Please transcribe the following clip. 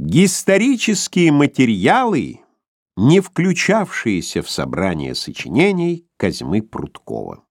Исторические материалы, не включавшиеся в собрание сочинений Козьмы Прудкова.